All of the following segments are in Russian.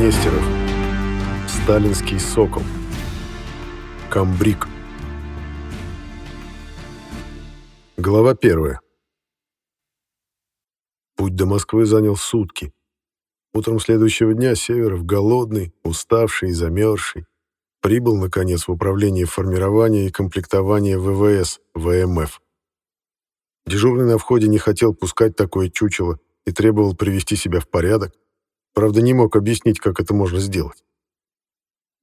Нестеров. Сталинский сокол. Камбрик. Глава первая. Путь до Москвы занял сутки. Утром следующего дня Северов, голодный, уставший и замерзший, прибыл, наконец, в управление формирования и комплектования ВВС, ВМФ. Дежурный на входе не хотел пускать такое чучело и требовал привести себя в порядок, правда, не мог объяснить, как это можно сделать.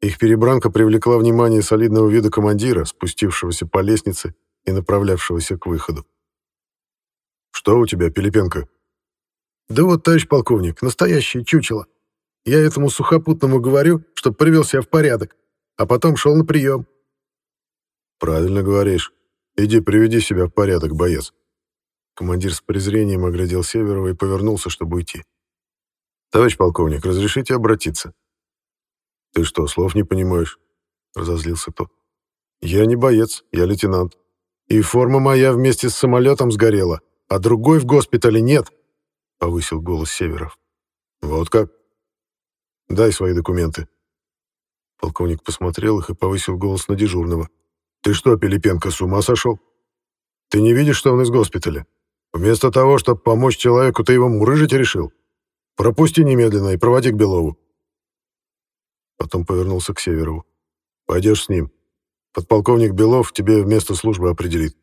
Их перебранка привлекла внимание солидного вида командира, спустившегося по лестнице и направлявшегося к выходу. «Что у тебя, Пилипенко?» «Да вот, товарищ полковник, настоящее чучело. Я этому сухопутному говорю, чтоб привел себя в порядок, а потом шел на прием». «Правильно говоришь. Иди приведи себя в порядок, боец». Командир с презрением оглядел Северова и повернулся, чтобы уйти. «Товарищ полковник, разрешите обратиться?» «Ты что, слов не понимаешь?» — разозлился тот. «Я не боец, я лейтенант. И форма моя вместе с самолетом сгорела, а другой в госпитале нет», — повысил голос Северов. «Вот как? Дай свои документы». Полковник посмотрел их и повысил голос на дежурного. «Ты что, Пилипенко, с ума сошел? Ты не видишь, что он из госпиталя? Вместо того, чтобы помочь человеку, ты его мурыжить решил? Пропусти немедленно и проводи к Белову». Потом повернулся к Северову. «Пойдешь с ним. Подполковник Белов тебе место службы определит».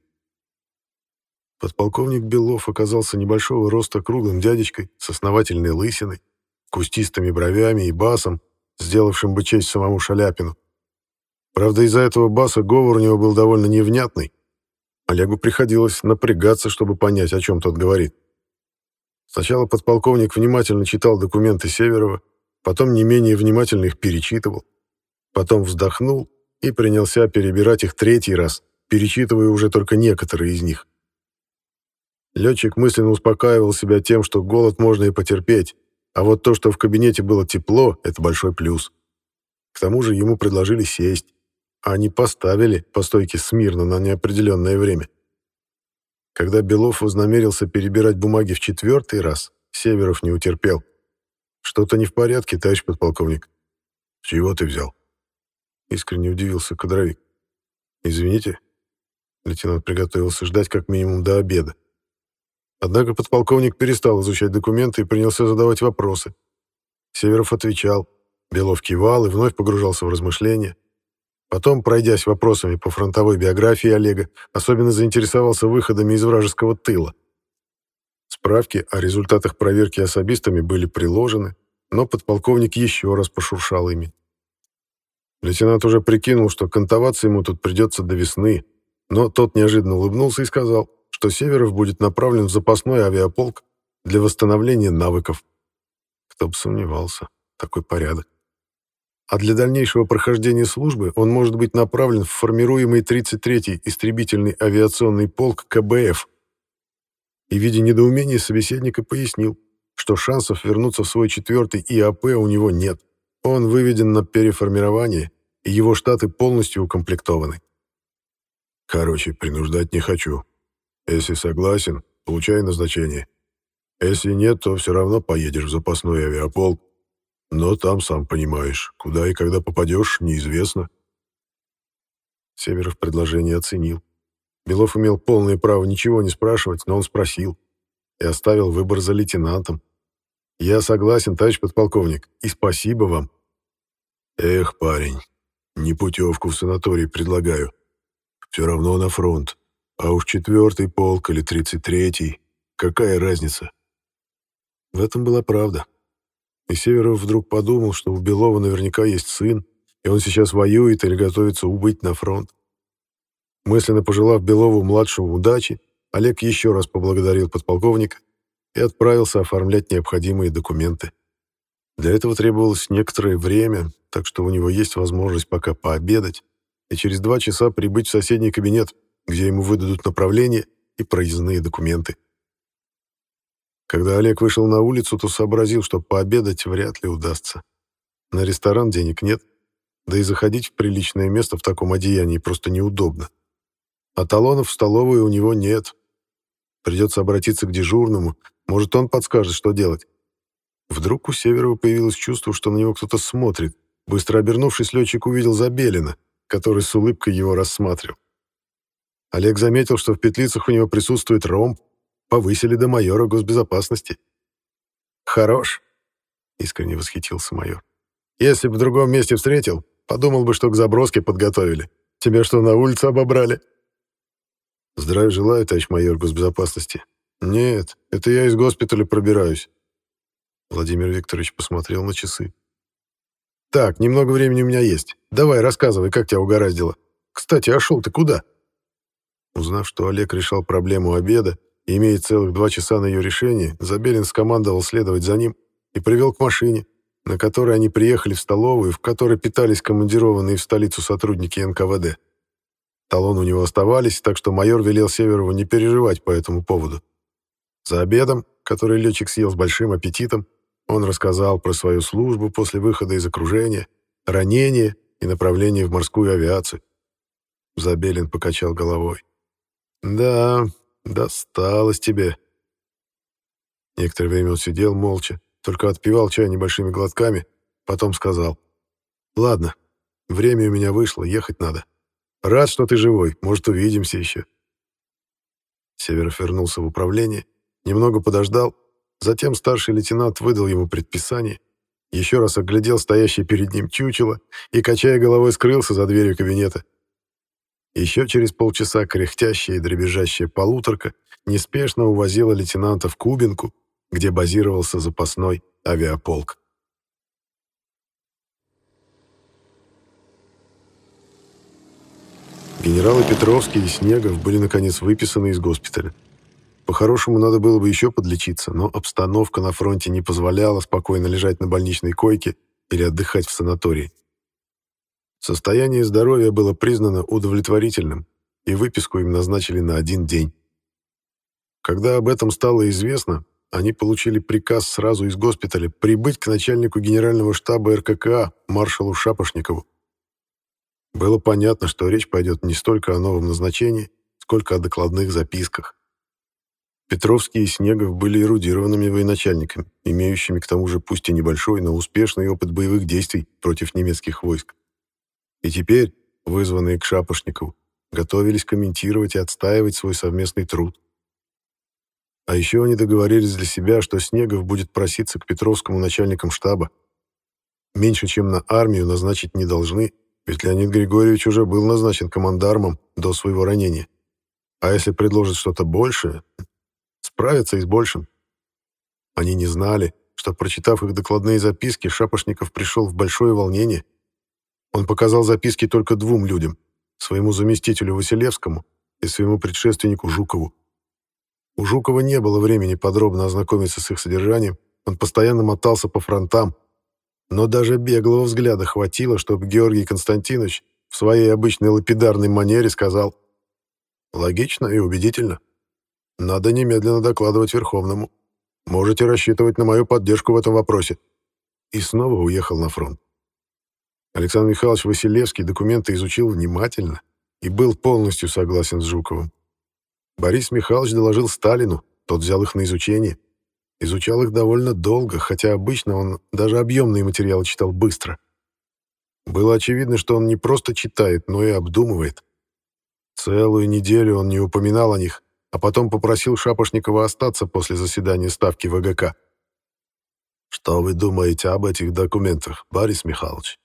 Подполковник Белов оказался небольшого роста круглым дядечкой с основательной лысиной, кустистыми бровями и басом, сделавшим бы честь самому Шаляпину. Правда, из-за этого баса говор у него был довольно невнятный. Олегу приходилось напрягаться, чтобы понять, о чем тот говорит. Сначала подполковник внимательно читал документы Северова, потом не менее внимательно их перечитывал, потом вздохнул и принялся перебирать их третий раз, перечитывая уже только некоторые из них. Летчик мысленно успокаивал себя тем, что голод можно и потерпеть, а вот то, что в кабинете было тепло, это большой плюс. К тому же ему предложили сесть, а они поставили по стойке смирно на неопределенное время. Когда Белов вознамерился перебирать бумаги в четвертый раз, Северов не утерпел. «Что-то не в порядке, товарищ подполковник». «С чего ты взял?» Искренне удивился кадровик. «Извините». Лейтенант приготовился ждать как минимум до обеда. Однако подполковник перестал изучать документы и принялся задавать вопросы. Северов отвечал, Белов кивал и вновь погружался в размышления. Потом, пройдясь вопросами по фронтовой биографии Олега, особенно заинтересовался выходами из вражеского тыла. Справки о результатах проверки особистами были приложены, но подполковник еще раз пошуршал ими. Лейтенант уже прикинул, что кантоваться ему тут придется до весны, но тот неожиданно улыбнулся и сказал, что Северов будет направлен в запасной авиаполк для восстановления навыков. Кто бы сомневался, такой порядок. А для дальнейшего прохождения службы он может быть направлен в формируемый 33-й истребительный авиационный полк КБФ. И, видя недоумение собеседника, пояснил, что шансов вернуться в свой четвертый ИАП у него нет. Он выведен на переформирование, и его штаты полностью укомплектованы. Короче, принуждать не хочу, если согласен, получай назначение. Если нет, то все равно поедешь в запасной авиаполк. Но там, сам понимаешь, куда и когда попадешь, неизвестно. Северов предложение оценил. Белов имел полное право ничего не спрашивать, но он спросил. И оставил выбор за лейтенантом. «Я согласен, товарищ подполковник, и спасибо вам». «Эх, парень, не путевку в санаторий предлагаю. Все равно на фронт. А уж четвертый полк или тридцать третий, какая разница? В этом была правда. И Северов вдруг подумал, что у Белова наверняка есть сын, и он сейчас воюет или готовится убыть на фронт. Мысленно пожелав Белову-младшему удачи, Олег еще раз поблагодарил подполковника и отправился оформлять необходимые документы. Для этого требовалось некоторое время, так что у него есть возможность пока пообедать и через два часа прибыть в соседний кабинет, где ему выдадут направление и проездные документы. Когда Олег вышел на улицу, то сообразил, что пообедать вряд ли удастся. На ресторан денег нет, да и заходить в приличное место в таком одеянии просто неудобно. А талонов в столовую у него нет. Придется обратиться к дежурному, может, он подскажет, что делать. Вдруг у Северова появилось чувство, что на него кто-то смотрит. Быстро обернувшись, летчик увидел Забелина, который с улыбкой его рассматривал. Олег заметил, что в петлицах у него присутствует ромб, повысили до майора госбезопасности. «Хорош», — искренне восхитился майор. «Если бы в другом месте встретил, подумал бы, что к заброске подготовили. Тебя что, на улице обобрали?» «Здравия желаю, товарищ майор госбезопасности». «Нет, это я из госпиталя пробираюсь». Владимир Викторович посмотрел на часы. «Так, немного времени у меня есть. Давай, рассказывай, как тебя угораздило. Кстати, а шел ты куда?» Узнав, что Олег решал проблему обеда и имеет целых два часа на ее решение, Забелин скомандовал следовать за ним и привел к машине, на которой они приехали в столовую, в которой питались командированные в столицу сотрудники НКВД. Талон у него оставались, так что майор велел Северову не переживать по этому поводу. За обедом, который летчик съел с большим аппетитом, он рассказал про свою службу после выхода из окружения, ранение и направление в морскую авиацию. Забелин покачал головой. «Да, досталось тебе». Некоторое время он сидел молча, только отпивал чай небольшими глотками, потом сказал. «Ладно, время у меня вышло, ехать надо. Рад, что ты живой, может, увидимся еще». Северов вернулся в управление, немного подождал, затем старший лейтенант выдал ему предписание, еще раз оглядел стоящее перед ним чучело и, качая головой, скрылся за дверью кабинета. Еще через полчаса кряхтящая и дребезжащая полуторка неспешно увозила лейтенанта в Кубинку, где базировался запасной авиаполк. Генералы Петровский и Снегов были наконец выписаны из госпиталя. По-хорошему, надо было бы еще подлечиться, но обстановка на фронте не позволяла спокойно лежать на больничной койке или отдыхать в санатории. Состояние здоровья было признано удовлетворительным, и выписку им назначили на один день. Когда об этом стало известно, они получили приказ сразу из госпиталя прибыть к начальнику генерального штаба РККА маршалу Шапошникову. Было понятно, что речь пойдет не столько о новом назначении, сколько о докладных записках. Петровский и Снегов были эрудированными военачальниками, имеющими к тому же пусть и небольшой, но успешный опыт боевых действий против немецких войск. И теперь, вызванные к Шапошникову, готовились комментировать и отстаивать свой совместный труд. А еще они договорились для себя, что Снегов будет проситься к Петровскому начальникам штаба. Меньше, чем на армию, назначить не должны, ведь Леонид Григорьевич уже был назначен командармом до своего ранения. А если предложат что-то большее, справятся и с большим. Они не знали, что, прочитав их докладные записки, Шапошников пришел в большое волнение он показал записки только двум людям — своему заместителю Василевскому и своему предшественнику Жукову. У Жукова не было времени подробно ознакомиться с их содержанием, он постоянно мотался по фронтам, но даже беглого взгляда хватило, чтобы Георгий Константинович в своей обычной лапидарной манере сказал «Логично и убедительно. Надо немедленно докладывать Верховному. Можете рассчитывать на мою поддержку в этом вопросе». И снова уехал на фронт. Александр Михайлович Василевский документы изучил внимательно и был полностью согласен с Жуковым. Борис Михайлович доложил Сталину, тот взял их на изучение. Изучал их довольно долго, хотя обычно он даже объемные материалы читал быстро. Было очевидно, что он не просто читает, но и обдумывает. Целую неделю он не упоминал о них, а потом попросил Шапошникова остаться после заседания Ставки ВГК. «Что вы думаете об этих документах, Борис Михайлович?»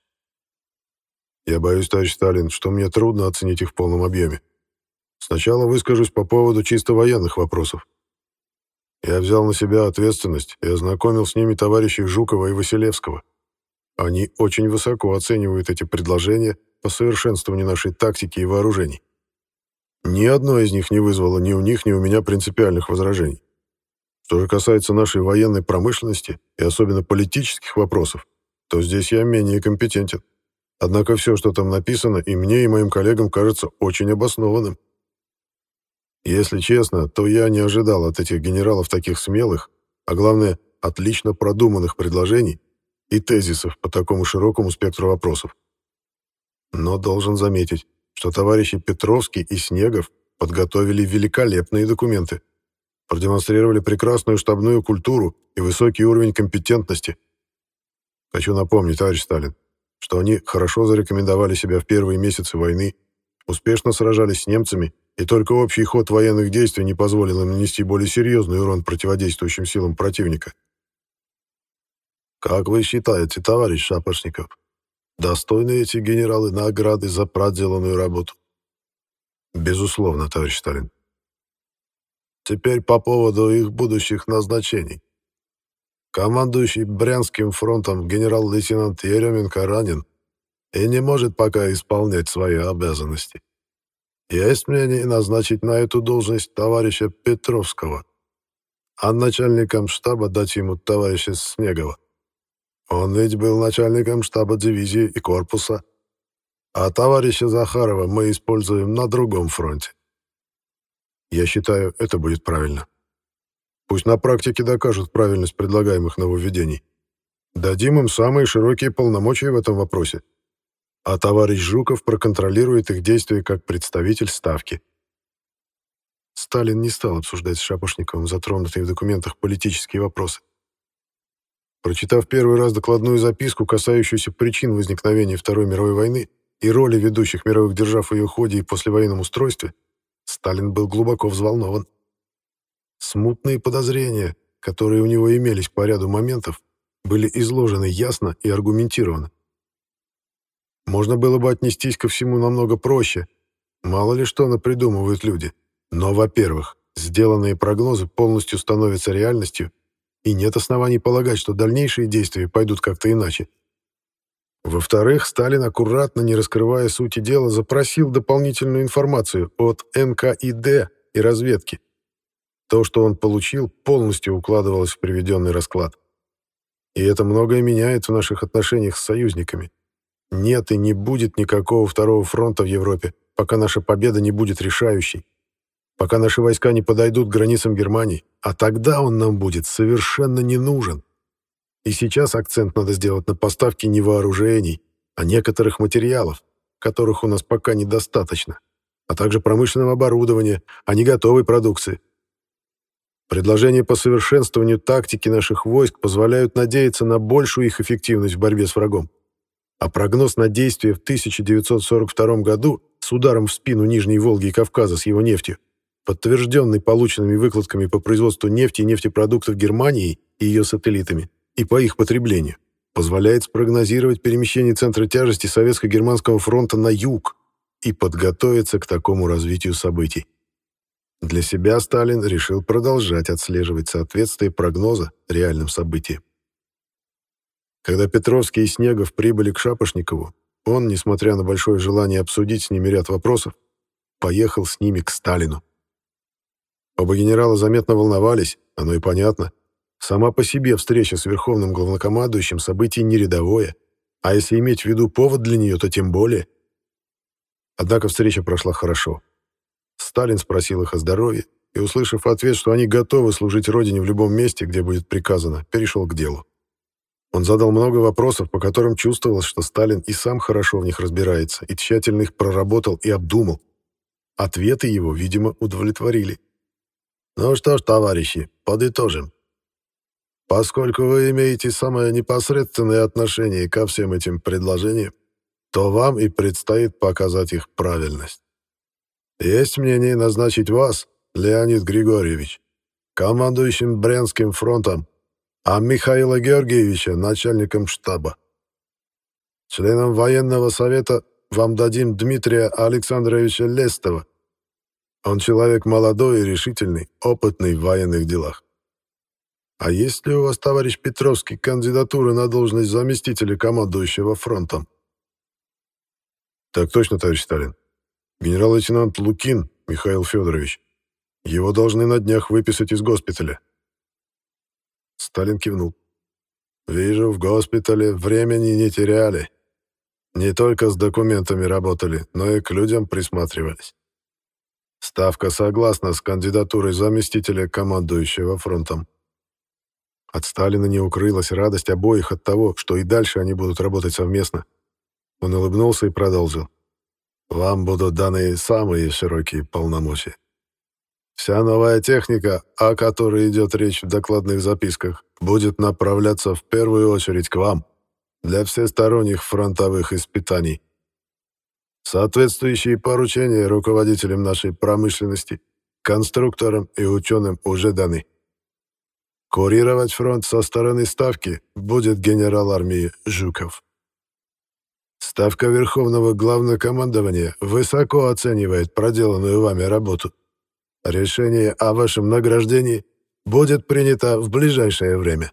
Я боюсь, товарищ Сталин, что мне трудно оценить их в полном объеме. Сначала выскажусь по поводу чисто военных вопросов. Я взял на себя ответственность и ознакомил с ними товарищей Жукова и Василевского. Они очень высоко оценивают эти предложения по совершенствованию нашей тактики и вооружений. Ни одно из них не вызвало ни у них, ни у меня принципиальных возражений. Что же касается нашей военной промышленности и особенно политических вопросов, то здесь я менее компетентен. Однако все, что там написано, и мне, и моим коллегам кажется очень обоснованным. Если честно, то я не ожидал от этих генералов таких смелых, а главное, отлично продуманных предложений и тезисов по такому широкому спектру вопросов. Но должен заметить, что товарищи Петровский и Снегов подготовили великолепные документы. продемонстрировали прекрасную штабную культуру и высокий уровень компетентности. Хочу напомнить, товарищ Сталин, что они хорошо зарекомендовали себя в первые месяцы войны, успешно сражались с немцами, и только общий ход военных действий не позволил им нанести более серьезный урон противодействующим силам противника. Как вы считаете, товарищ Шапошников, достойны эти генералы награды за проделанную работу? Безусловно, товарищ Сталин. Теперь по поводу их будущих назначений. Командующий Брянским фронтом генерал-лейтенант Еременко ранен и не может пока исполнять свои обязанности. Есть мнение назначить на эту должность товарища Петровского, а начальником штаба дать ему товарища Снегова. Он ведь был начальником штаба дивизии и корпуса, а товарища Захарова мы используем на другом фронте. Я считаю, это будет правильно. Пусть на практике докажут правильность предлагаемых нововведений. Дадим им самые широкие полномочия в этом вопросе. А товарищ Жуков проконтролирует их действия как представитель Ставки. Сталин не стал обсуждать с Шапошниковым затронутые в документах политические вопросы. Прочитав первый раз докладную записку, касающуюся причин возникновения Второй мировой войны и роли ведущих мировых держав в ее ходе и послевоенном устройстве, Сталин был глубоко взволнован. Смутные подозрения, которые у него имелись по ряду моментов, были изложены ясно и аргументированно. Можно было бы отнестись ко всему намного проще. Мало ли что напридумывают люди. Но, во-первых, сделанные прогнозы полностью становятся реальностью, и нет оснований полагать, что дальнейшие действия пойдут как-то иначе. Во-вторых, Сталин, аккуратно, не раскрывая сути дела, запросил дополнительную информацию от НКИД и разведки. То, что он получил, полностью укладывалось в приведенный расклад. И это многое меняет в наших отношениях с союзниками. Нет и не будет никакого второго фронта в Европе, пока наша победа не будет решающей. Пока наши войска не подойдут к границам Германии, а тогда он нам будет совершенно не нужен. И сейчас акцент надо сделать на поставке не вооружений, а некоторых материалов, которых у нас пока недостаточно, а также промышленного оборудования, а не готовой продукции. Предложения по совершенствованию тактики наших войск позволяют надеяться на большую их эффективность в борьбе с врагом. А прогноз на действие в 1942 году с ударом в спину Нижней Волги и Кавказа с его нефтью, подтвержденный полученными выкладками по производству нефти и нефтепродуктов Германией и ее сателлитами, и по их потреблению, позволяет спрогнозировать перемещение центра тяжести Советско-Германского фронта на юг и подготовиться к такому развитию событий. Для себя Сталин решил продолжать отслеживать соответствие прогноза реальным событиям. Когда Петровский и Снегов прибыли к Шапошникову, он, несмотря на большое желание обсудить с ними ряд вопросов, поехал с ними к Сталину. Оба генерала заметно волновались, оно и понятно. Сама по себе встреча с верховным главнокомандующим событие не рядовое, а если иметь в виду повод для нее, то тем более. Однако встреча прошла хорошо. Сталин спросил их о здоровье и, услышав ответ, что они готовы служить Родине в любом месте, где будет приказано, перешел к делу. Он задал много вопросов, по которым чувствовалось, что Сталин и сам хорошо в них разбирается, и тщательно их проработал и обдумал. Ответы его, видимо, удовлетворили. «Ну что ж, товарищи, подытожим. Поскольку вы имеете самое непосредственное отношение ко всем этим предложениям, то вам и предстоит показать их правильность. Есть мнение назначить вас, Леонид Григорьевич, командующим Брянским фронтом, а Михаила Георгиевича начальником штаба. Членом военного совета вам дадим Дмитрия Александровича Лестова. Он человек молодой и решительный, опытный в военных делах. А есть ли у вас, товарищ Петровский, кандидатура на должность заместителя командующего фронтом? Так точно, товарищ Сталин. Генерал-лейтенант Лукин Михаил Федорович. Его должны на днях выписать из госпиталя. Сталин кивнул. Вижу, в госпитале времени не теряли. Не только с документами работали, но и к людям присматривались. Ставка согласна с кандидатурой заместителя командующего фронтом. От Сталина не укрылась радость обоих от того, что и дальше они будут работать совместно. Он улыбнулся и продолжил. «Вам будут даны самые широкие полномочия. Вся новая техника, о которой идет речь в докладных записках, будет направляться в первую очередь к вам для всесторонних фронтовых испытаний. Соответствующие поручения руководителям нашей промышленности, конструкторам и ученым уже даны. Курировать фронт со стороны Ставки будет генерал армии Жуков. Ставка Верховного Главнокомандования высоко оценивает проделанную вами работу. Решение о вашем награждении будет принято в ближайшее время.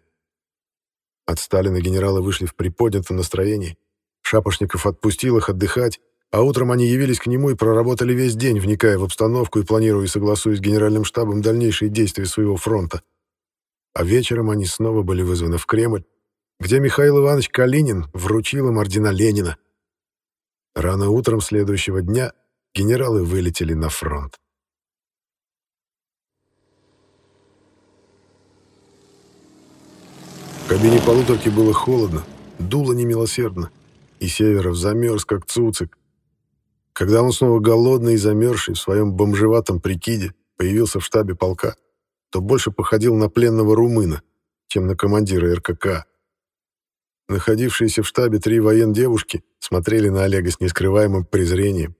От Сталина генералы вышли в приподнятом настроении. Шапошников отпустил их отдыхать, а утром они явились к нему и проработали весь день, вникая в обстановку и планируя и согласуясь с генеральным штабом дальнейшие действия своего фронта. А вечером они снова были вызваны в Кремль, где Михаил Иванович Калинин вручил им ордена Ленина. Рано утром следующего дня генералы вылетели на фронт. В кабине полуторки было холодно, дуло немилосердно, и Северов замерз, как цуцик. Когда он снова голодный и замерзший в своем бомжеватом прикиде появился в штабе полка, то больше походил на пленного румына, чем на командира РКК. Находившиеся в штабе три воен-девушки смотрели на Олега с нескрываемым презрением.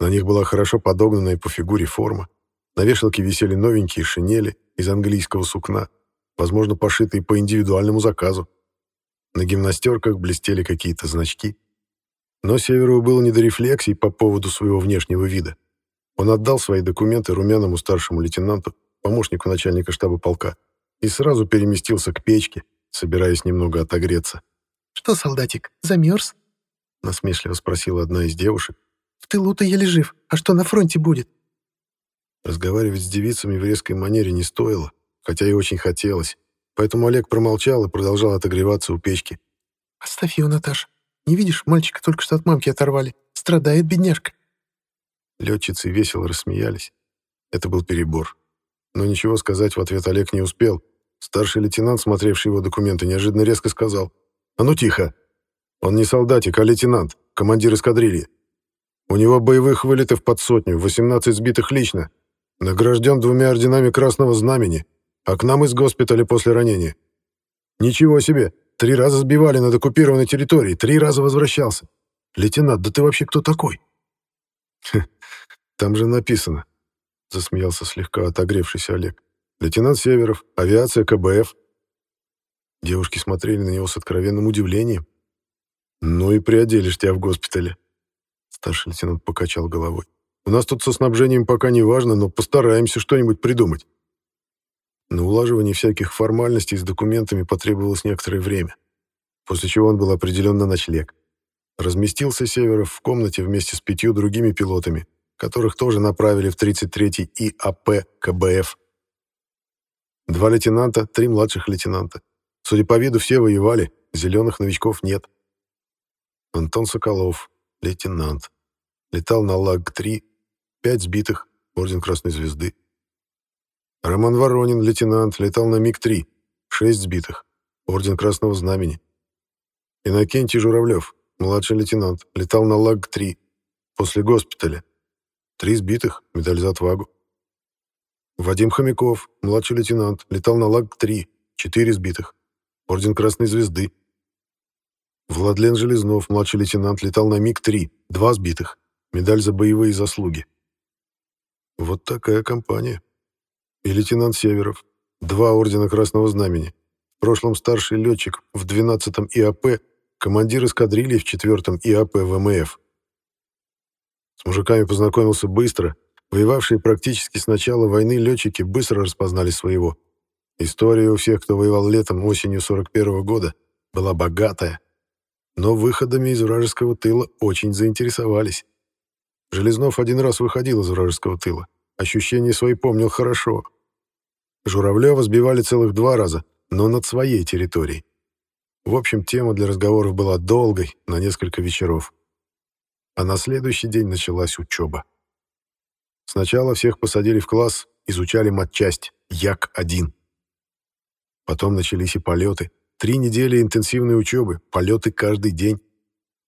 На них была хорошо подогнанная по фигуре форма. На вешалке висели новенькие шинели из английского сукна, возможно, пошитые по индивидуальному заказу. На гимнастерках блестели какие-то значки. Но Северову было не до рефлексий по поводу своего внешнего вида. Он отдал свои документы румяному старшему лейтенанту, помощнику начальника штаба полка, и сразу переместился к печке, собираясь немного отогреться. «Что, солдатик, замерз?» — насмешливо спросила одна из девушек. «В тылу-то еле жив, а что на фронте будет?» Разговаривать с девицами в резкой манере не стоило, хотя и очень хотелось, поэтому Олег промолчал и продолжал отогреваться у печки. «Оставь его, Наташа. Не видишь, мальчика только что от мамки оторвали. Страдает бедняжка». Летчицы весело рассмеялись. Это был перебор. Но ничего сказать в ответ Олег не успел. Старший лейтенант, смотревший его документы, неожиданно резко сказал. «А ну тихо! Он не солдатик, а лейтенант, командир эскадрильи. У него боевых вылетов под сотню, 18 сбитых лично. Награжден двумя орденами Красного Знамени, а к нам из госпиталя после ранения. Ничего себе! Три раза сбивали над оккупированной территорией, три раза возвращался. Лейтенант, да ты вообще кто такой?» «Там же написано засмеялся слегка отогревшийся Олег. «Лейтенант Северов, авиация КБФ». Девушки смотрели на него с откровенным удивлением. «Ну и приоделишь тебя в госпитале». Старший лейтенант покачал головой. «У нас тут со снабжением пока не важно, но постараемся что-нибудь придумать». На улаживание всяких формальностей с документами потребовалось некоторое время, после чего он был определен на ночлег. Разместился Северов в комнате вместе с пятью другими пилотами, которых тоже направили в 33-й ИАП КБФ. Два лейтенанта, три младших лейтенанта. Судя по виду, все воевали, зеленых новичков нет. Антон Соколов, лейтенант. Летал на ЛАГ-3, пять сбитых, орден Красной Звезды. Роман Воронин, лейтенант, летал на МиГ-3, шесть сбитых, орден Красного Знамени. Иннокентий Журавлев, младший лейтенант, летал на ЛАГ-3, после госпиталя, Три сбитых, медаль за отвагу. Вадим Хомяков, младший лейтенант, летал на ЛАГ-3, четыре сбитых. Орден Красной Звезды. Владлен Железнов, младший лейтенант, летал на МиГ-3, два сбитых. Медаль за боевые заслуги. Вот такая компания. И лейтенант Северов, два ордена Красного Знамени. В прошлом старший летчик в 12-м ИАП, командир эскадрильи в 4-м ИАП ВМФ. С мужиками познакомился быстро. Воевавшие практически с начала войны летчики быстро распознали своего. История у всех, кто воевал летом осенью 41 -го года, была богатая. Но выходами из вражеского тыла очень заинтересовались. Железнов один раз выходил из вражеского тыла. Ощущения свои помнил хорошо. Журавлева сбивали целых два раза, но над своей территорией. В общем, тема для разговоров была долгой, на несколько вечеров а на следующий день началась учеба. Сначала всех посадили в класс, изучали матчасть, Як-1. Потом начались и полеты. Три недели интенсивной учебы, полеты каждый день.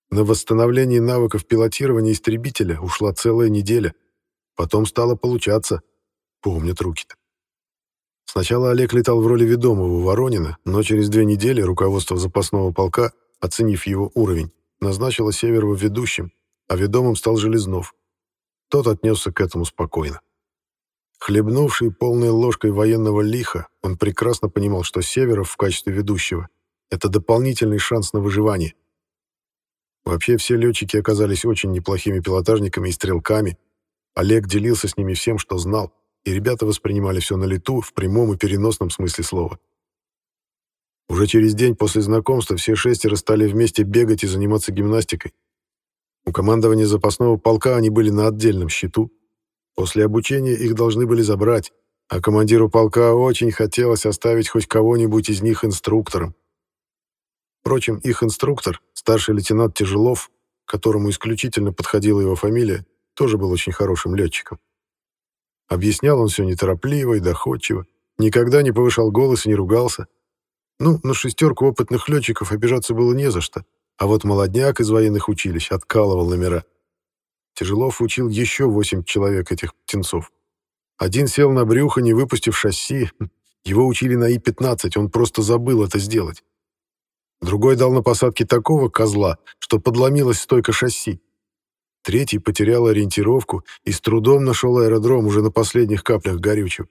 На восстановление навыков пилотирования истребителя ушла целая неделя. Потом стало получаться. Помнят руки-то. Сначала Олег летал в роли ведомого Воронина, но через две недели руководство запасного полка, оценив его уровень, назначило Северова ведущим, а ведомым стал Железнов. Тот отнесся к этому спокойно. Хлебнувший полной ложкой военного лиха, он прекрасно понимал, что Северов в качестве ведущего — это дополнительный шанс на выживание. Вообще все летчики оказались очень неплохими пилотажниками и стрелками. Олег делился с ними всем, что знал, и ребята воспринимали все на лету в прямом и переносном смысле слова. Уже через день после знакомства все шестеро стали вместе бегать и заниматься гимнастикой. У командования запасного полка они были на отдельном счету. После обучения их должны были забрать, а командиру полка очень хотелось оставить хоть кого-нибудь из них инструктором. Впрочем, их инструктор, старший лейтенант Тяжелов, которому исключительно подходила его фамилия, тоже был очень хорошим летчиком. Объяснял он все неторопливо и доходчиво, никогда не повышал голос и не ругался. Ну, на шестерку опытных летчиков обижаться было не за что, а вот молодняк из военных училищ откалывал номера. Тяжелов учил еще восемь человек этих птенцов. Один сел на брюхо, не выпустив шасси. Его учили на И-15, он просто забыл это сделать. Другой дал на посадке такого козла, что подломилась стойка шасси. Третий потерял ориентировку и с трудом нашел аэродром уже на последних каплях горючего.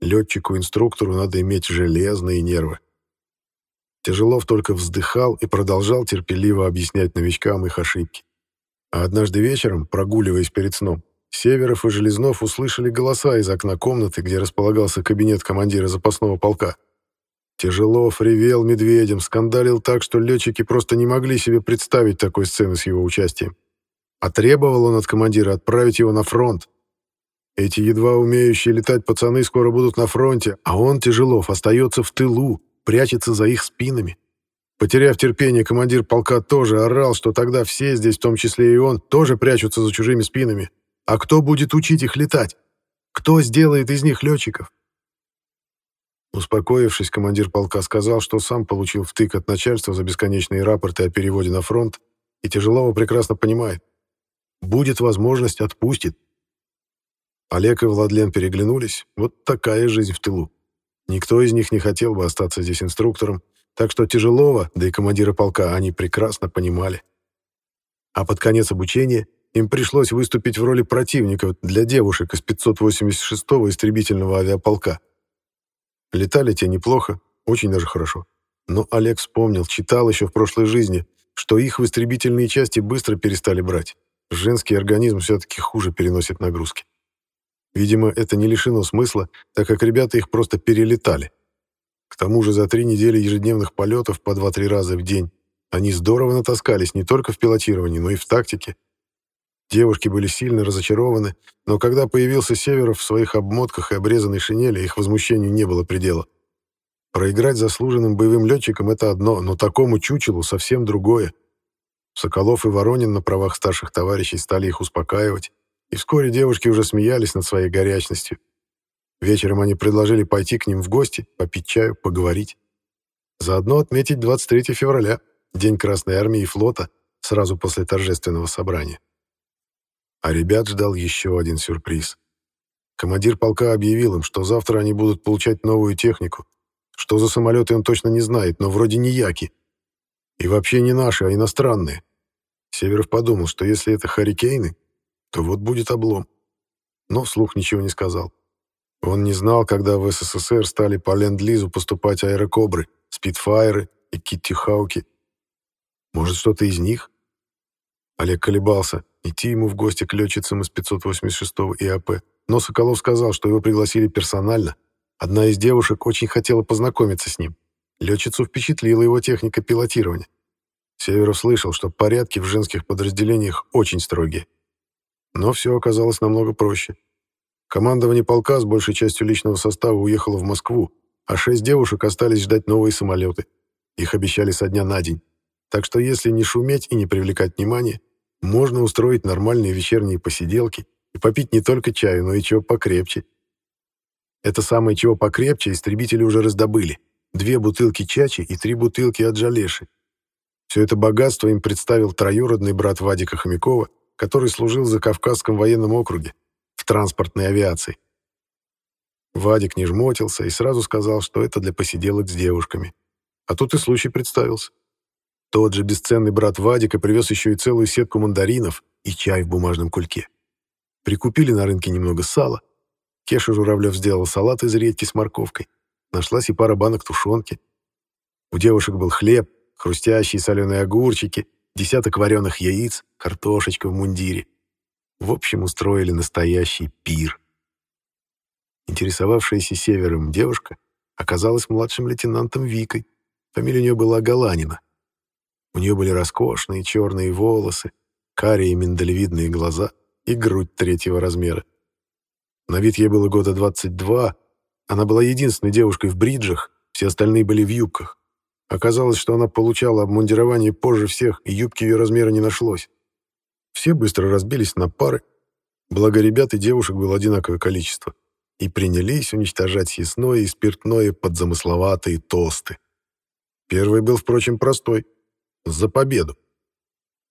Летчику-инструктору надо иметь железные нервы. Тяжелов только вздыхал и продолжал терпеливо объяснять новичкам их ошибки. А однажды вечером, прогуливаясь перед сном, Северов и Железнов услышали голоса из окна комнаты, где располагался кабинет командира запасного полка. Тяжелов ревел медведем, скандалил так, что летчики просто не могли себе представить такой сцены с его участием. А требовал он от командира отправить его на фронт. Эти едва умеющие летать пацаны скоро будут на фронте, а он, Тяжелов, остается в тылу, прячется за их спинами. Потеряв терпение, командир полка тоже орал, что тогда все здесь, в том числе и он, тоже прячутся за чужими спинами. А кто будет учить их летать? Кто сделает из них летчиков? Успокоившись, командир полка сказал, что сам получил втык от начальства за бесконечные рапорты о переводе на фронт, и Тяжелова прекрасно понимает. Будет возможность, отпустит. Олег и Владлен переглянулись. Вот такая жизнь в тылу. Никто из них не хотел бы остаться здесь инструктором, так что тяжелого, да и командира полка, они прекрасно понимали. А под конец обучения им пришлось выступить в роли противников для девушек из 586-го истребительного авиаполка. Летали те неплохо, очень даже хорошо. Но Олег вспомнил, читал еще в прошлой жизни, что их в истребительные части быстро перестали брать. Женский организм все-таки хуже переносит нагрузки. Видимо, это не лишено смысла, так как ребята их просто перелетали. К тому же за три недели ежедневных полетов по 2-3 раза в день они здорово натаскались не только в пилотировании, но и в тактике. Девушки были сильно разочарованы, но когда появился Северов в своих обмотках и обрезанной шинели, их возмущению не было предела. Проиграть заслуженным боевым летчикам — это одно, но такому чучелу совсем другое. Соколов и Воронин на правах старших товарищей стали их успокаивать, и вскоре девушки уже смеялись над своей горячностью. Вечером они предложили пойти к ним в гости, попить чаю, поговорить. Заодно отметить 23 февраля, День Красной Армии и флота, сразу после торжественного собрания. А ребят ждал еще один сюрприз. Командир полка объявил им, что завтра они будут получать новую технику. Что за самолеты он точно не знает, но вроде не яки. И вообще не наши, а иностранные. Северов подумал, что если это «Харикейны», то вот будет облом. Но вслух ничего не сказал. Он не знал, когда в СССР стали по ленд-лизу поступать аэрокобры, спидфайры и китти-хауки. Может, что-то из них? Олег колебался, идти ему в гости к летчицам из 586-го ИАП, но Соколов сказал, что его пригласили персонально. Одна из девушек очень хотела познакомиться с ним. Летчицу впечатлила его техника пилотирования. Северов слышал, что порядки в женских подразделениях очень строгие. Но все оказалось намного проще. Командование полка с большей частью личного состава уехало в Москву, а шесть девушек остались ждать новые самолеты. Их обещали со дня на день. Так что если не шуметь и не привлекать внимания, можно устроить нормальные вечерние посиделки и попить не только чаю, но и чего покрепче. Это самое чего покрепче истребители уже раздобыли. Две бутылки чачи и три бутылки от жалеши. Все это богатство им представил троюродный брат Вадика Хомякова, который служил за Кавказском военном округе в транспортной авиации. Вадик не жмотился и сразу сказал, что это для посиделок с девушками. А тут и случай представился. Тот же бесценный брат Вадика привез еще и целую сетку мандаринов и чай в бумажном кульке. Прикупили на рынке немного сала. Кеша Журавлев сделал салат из редьки с морковкой. Нашлась и пара банок тушенки. У девушек был хлеб, хрустящие соленые огурчики, десяток вареных яиц, картошечка в мундире. В общем, устроили настоящий пир. Интересовавшаяся севером девушка оказалась младшим лейтенантом Викой. Фамилия у нее была Галанина. У нее были роскошные черные волосы, карие миндалевидные глаза и грудь третьего размера. На вид ей было года 22, она была единственной девушкой в бриджах, все остальные были в юбках. Оказалось, что она получала обмундирование позже всех, и юбки ее размера не нашлось. Все быстро разбились на пары, благо ребят и девушек было одинаковое количество, и принялись уничтожать съестное и спиртное под замысловатые тосты. Первый был, впрочем, простой — за победу.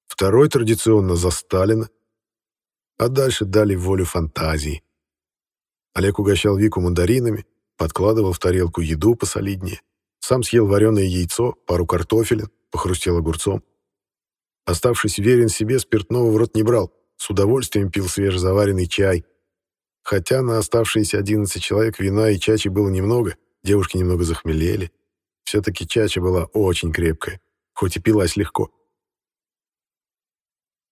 Второй традиционно за Сталина. А дальше дали волю фантазии. Олег угощал Вику мандаринами, подкладывал в тарелку еду посолиднее. Сам съел вареное яйцо, пару картофелин, похрустел огурцом. Оставшись верен себе, спиртного в рот не брал, с удовольствием пил свежезаваренный чай. Хотя на оставшиеся 11 человек вина и чачи было немного, девушки немного захмелели. Все-таки чача была очень крепкая хоть и пилась легко.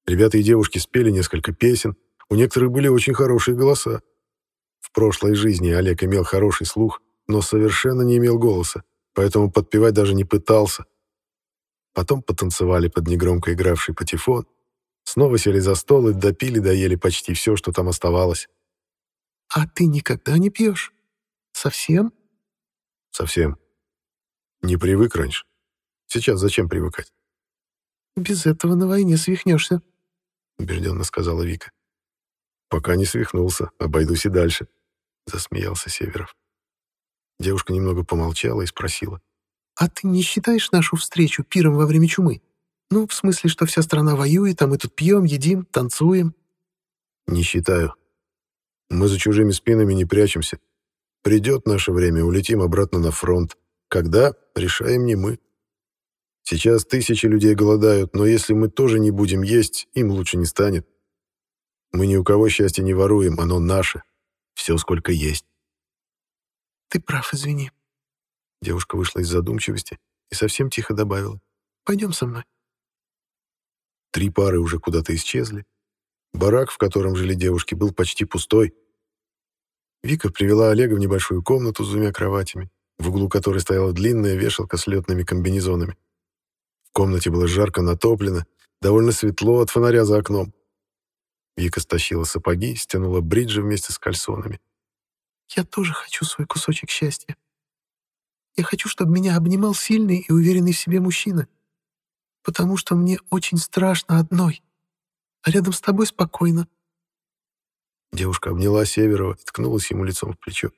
Ребята и девушки спели несколько песен, у некоторых были очень хорошие голоса. В прошлой жизни Олег имел хороший слух, но совершенно не имел голоса, поэтому подпевать даже не пытался. Потом потанцевали под негромко игравший патефон, снова сели за стол и допили, доели почти все, что там оставалось. «А ты никогда не пьешь? Совсем?» «Совсем. Не привык раньше. Сейчас зачем привыкать? «Без этого на войне свихнешься», — убежденно сказала Вика. «Пока не свихнулся, обойдусь и дальше», — засмеялся Северов. Девушка немного помолчала и спросила. «А ты не считаешь нашу встречу пиром во время чумы? Ну, в смысле, что вся страна воюет, а мы тут пьем, едим, танцуем?» «Не считаю. Мы за чужими спинами не прячемся. Придет наше время, улетим обратно на фронт. Когда? Решаем не мы. Сейчас тысячи людей голодают, но если мы тоже не будем есть, им лучше не станет. Мы ни у кого счастья не воруем, оно наше. Все сколько есть. Ты прав, извини. Девушка вышла из задумчивости и совсем тихо добавила. Пойдем со мной. Три пары уже куда-то исчезли. Барак, в котором жили девушки, был почти пустой. Вика привела Олега в небольшую комнату с двумя кроватями, в углу которой стояла длинная вешалка с летными комбинезонами комнате было жарко натоплено, довольно светло от фонаря за окном. Вика стащила сапоги, стянула бриджи вместе с кальсонами. «Я тоже хочу свой кусочек счастья. Я хочу, чтобы меня обнимал сильный и уверенный в себе мужчина, потому что мне очень страшно одной, а рядом с тобой спокойно». Девушка обняла Северова и ткнулась ему лицом в плечо.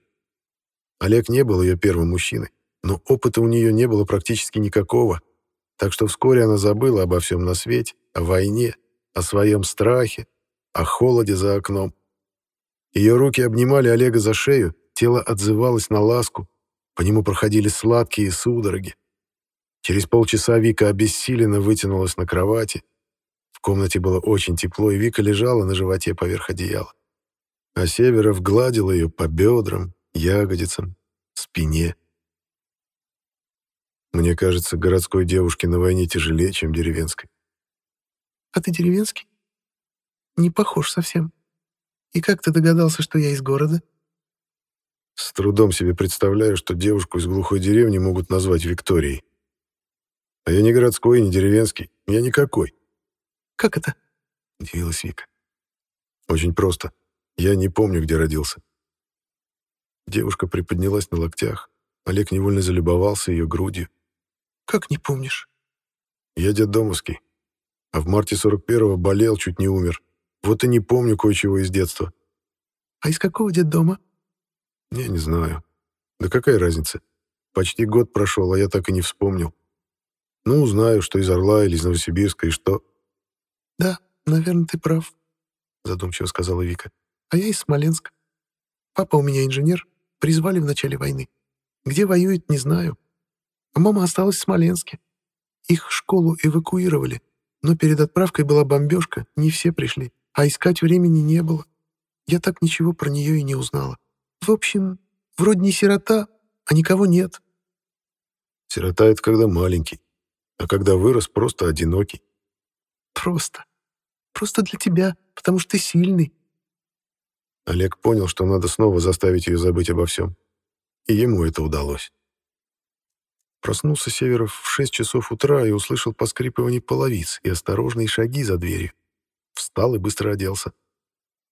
Олег не был ее первым мужчиной, но опыта у нее не было практически никакого, так что вскоре она забыла обо всем на свете, о войне, о своем страхе, о холоде за окном. Ее руки обнимали Олега за шею, тело отзывалось на ласку, по нему проходили сладкие судороги. Через полчаса Вика обессиленно вытянулась на кровати. В комнате было очень тепло, и Вика лежала на животе поверх одеяла. А Северов гладил ее по бедрам, ягодицам, спине. Мне кажется, городской девушке на войне тяжелее, чем деревенской. А ты деревенский? Не похож совсем. И как ты догадался, что я из города? С трудом себе представляю, что девушку из глухой деревни могут назвать Викторией. А я не городской, не деревенский. Я никакой. Как это? Удивилась Вика. Очень просто. Я не помню, где родился. Девушка приподнялась на локтях. Олег невольно залюбовался ее грудью. Как не помнишь? Я детдомовский. А в марте 41-го болел, чуть не умер. Вот и не помню кое-чего из детства. А из какого детдома? Не, не знаю. Да какая разница? Почти год прошел, а я так и не вспомнил. Ну, знаю, что из Орла или из Новосибирска, и что. Да, наверное, ты прав, задумчиво сказала Вика. А я из Смоленска. Папа у меня инженер, призвали в начале войны. Где воюет, не знаю. А мама осталась в Смоленске. Их школу эвакуировали, но перед отправкой была бомбежка, не все пришли, а искать времени не было. Я так ничего про нее и не узнала. В общем, вроде не сирота, а никого нет. Сирота — это когда маленький, а когда вырос, просто одинокий. Просто. Просто для тебя, потому что ты сильный. Олег понял, что надо снова заставить ее забыть обо всем. И ему это удалось. Проснулся Северов в шесть часов утра и услышал поскрипывание половиц и осторожные шаги за дверью. Встал и быстро оделся.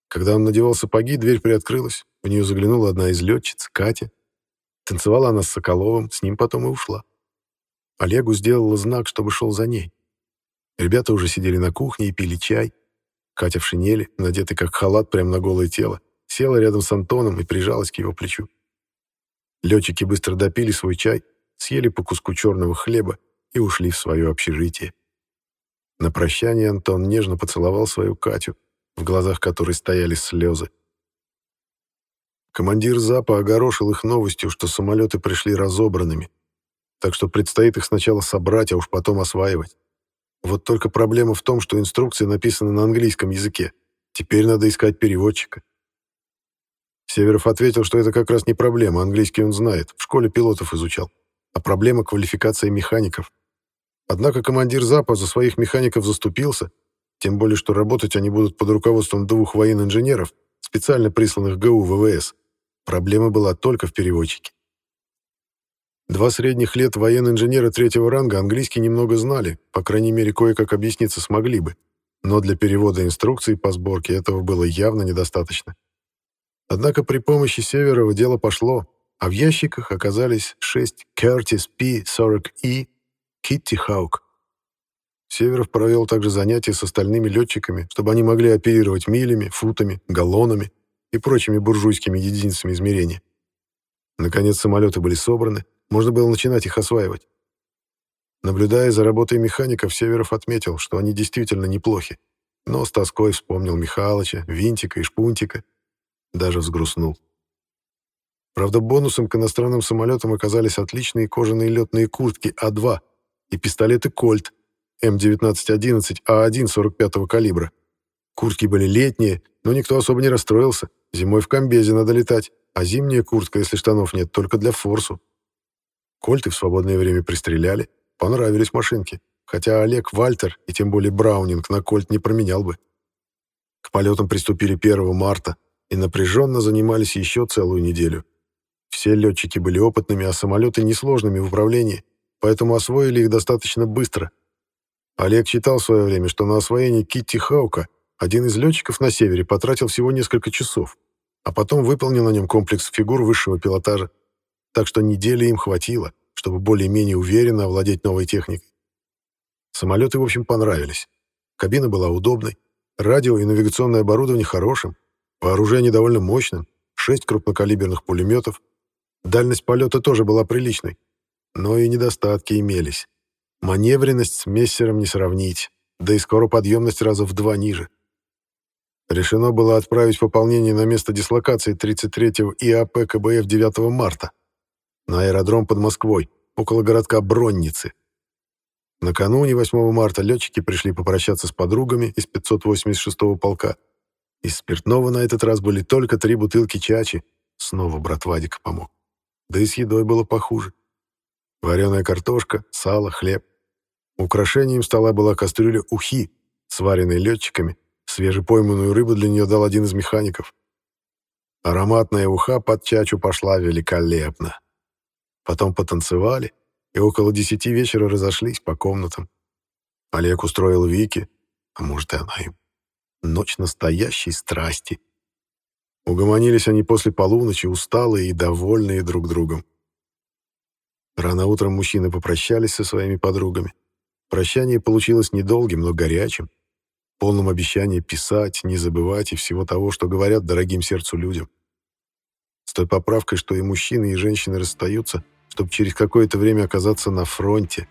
Когда он надевал сапоги, дверь приоткрылась. В нее заглянула одна из летчиц, Катя. Танцевала она с Соколовым, с ним потом и ушла. Олегу сделала знак, чтобы шел за ней. Ребята уже сидели на кухне и пили чай. Катя в шинели, надетый как халат прямо на голое тело, села рядом с Антоном и прижалась к его плечу. Летчики быстро допили свой чай, съели по куску черного хлеба и ушли в свое общежитие. На прощание Антон нежно поцеловал свою Катю, в глазах которой стояли слезы. Командир ЗАПа огорошил их новостью, что самолеты пришли разобранными, так что предстоит их сначала собрать, а уж потом осваивать. Вот только проблема в том, что инструкции написаны на английском языке. Теперь надо искать переводчика. Северов ответил, что это как раз не проблема, английский он знает, в школе пилотов изучал, а проблема квалификации механиков. Однако командир ЗАПа за своих механиков заступился, тем более, что работать они будут под руководством двух военно-инженеров, специально присланных ГУ ВВС. Проблема была только в переводчике. Два средних лет военно-инженера третьего ранга английский немного знали, по крайней мере, кое-как объясниться смогли бы, но для перевода инструкций по сборке этого было явно недостаточно. Однако при помощи Северова дело пошло, а в ящиках оказались шесть Curtis P-40E Kitty Hawk. Северов провел также занятия с остальными летчиками, чтобы они могли оперировать милями, футами, галлонами и прочими буржуйскими единицами измерения. Наконец самолеты были собраны, можно было начинать их осваивать. Наблюдая за работой механиков, Северов отметил, что они действительно неплохи, но с тоской вспомнил Михалыча, Винтика и Шпунтика, даже взгрустнул. Правда, бонусом к иностранным самолетам оказались отличные кожаные летные куртки А-2 и пистолеты «Кольт» М1911 А1 45-го калибра. Куртки были летние, но никто особо не расстроился. Зимой в комбезе надо летать, а зимняя куртка, если штанов нет, только для форсу. Кольты в свободное время пристреляли, понравились машинки, хотя Олег Вальтер и тем более Браунинг на Кольт не променял бы. К полетам приступили 1 марта и напряженно занимались еще целую неделю. Все летчики были опытными, а самолеты несложными в управлении, поэтому освоили их достаточно быстро. Олег считал в свое время, что на освоение Китти Хаука один из летчиков на севере потратил всего несколько часов, а потом выполнил на нем комплекс фигур высшего пилотажа так что недели им хватило, чтобы более-менее уверенно овладеть новой техникой. Самолеты, в общем, понравились. Кабина была удобной, радио и навигационное оборудование хорошим, вооружение довольно мощным, шесть крупнокалиберных пулеметов. Дальность полета тоже была приличной, но и недостатки имелись. Маневренность с мессером не сравнить, да и скороподъемность раза в два ниже. Решено было отправить пополнение на место дислокации 33-го ИАП КБФ 9 марта на аэродром под Москвой, около городка Бронницы. Накануне 8 марта летчики пришли попрощаться с подругами из 586-го полка. Из спиртного на этот раз были только три бутылки чачи. Снова брат Вадик помог. Да и с едой было похуже. Вареная картошка, сало, хлеб. Украшением стола была кастрюля ухи, сваренная летчиками. Свежепойманную рыбу для нее дал один из механиков. Ароматная уха под чачу пошла великолепно. Потом потанцевали и около десяти вечера разошлись по комнатам. Олег устроил Вики, а может и она им, ночь настоящей страсти. Угомонились они после полуночи, усталые и довольные друг другом. Рано утром мужчины попрощались со своими подругами. Прощание получилось недолгим, но горячим, полным обещания писать, не забывать и всего того, что говорят дорогим сердцу людям. С той поправкой, что и мужчины, и женщины расстаются — чтобы через какое-то время оказаться на фронте.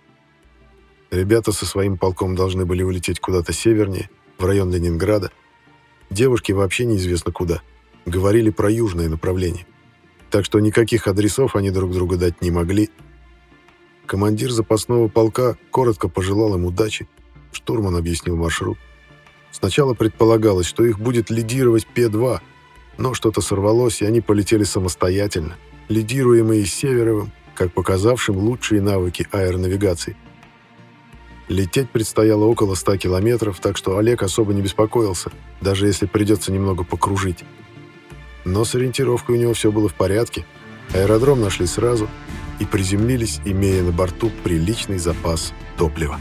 Ребята со своим полком должны были улететь куда-то севернее, в район Ленинграда. Девушки вообще неизвестно куда. Говорили про южное направление. так что никаких адресов они друг другу дать не могли. Командир запасного полка коротко пожелал им удачи, штурман объяснил маршрут. Сначала предполагалось, что их будет лидировать П-2, но что-то сорвалось, и они полетели самостоятельно, лидируемые Северовым, как показавшим лучшие навыки аэронавигации. Лететь предстояло около 100 километров, так что Олег особо не беспокоился, даже если придется немного покружить. Но с ориентировкой у него все было в порядке, аэродром нашли сразу и приземлились, имея на борту приличный запас топлива.